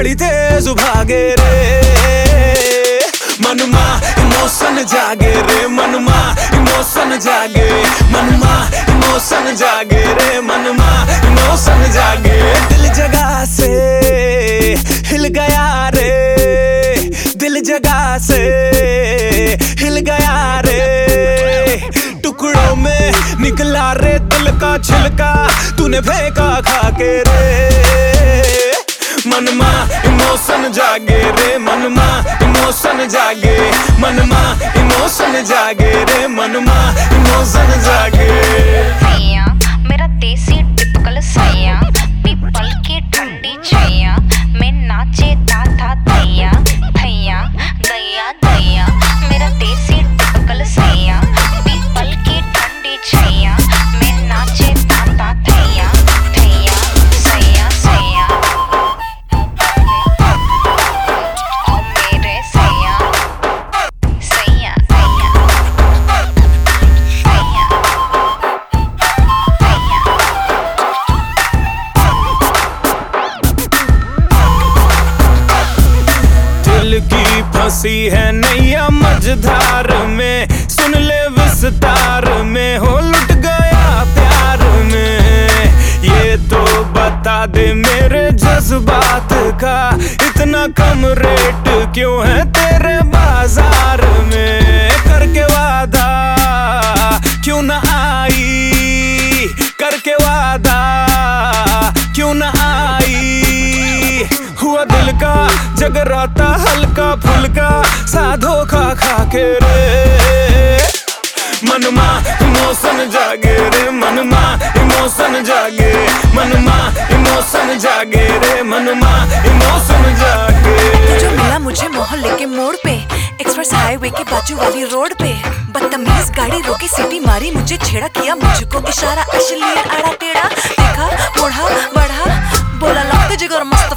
भागे रे। मनमा, इमोशन जागे रे, मनमा, इमोशन जागे। मनमा, इमोशन जागे रे, मनमा, इमोशन जागे। दिल जगह से हिल गया रे। दिल जगह से हिल गया रे। टुकड़ों में निकला रे, दिल का छिलका तूने फेंका खा के रे। इमोशन जागे रे मनमा इमोशन जागे मनमा इमोशन जागे रे मनमा इमोशन जागे फंसी है नैया मझधार में। सुन ले विस्तार में, हो लुट गया प्यार में। ये तो बता दे मेरे जज्बात का, इतना कम रेट क्यों है तेरे जगराता, हल्का फुल्का सा धोखा खा के रे। मनमा, इमोशन जागे रे, मनमा, इमोशन जागे। मनमा, इमोशन जागे रे, मनमा, इमोशन जागे। जो मिला मुझे मोहल्ले के मोड़ पे एक्सप्रेस हाईवे के बाजू वाली रोड पे, बदतमीज गाड़ी रोकी सीटी मारी, मुझे छेड़ा किया, मुझको इशारा, अश्लील आड़ा टेढ़ा, देखा बढ़ा बढ़ा, बोला लगते मस्त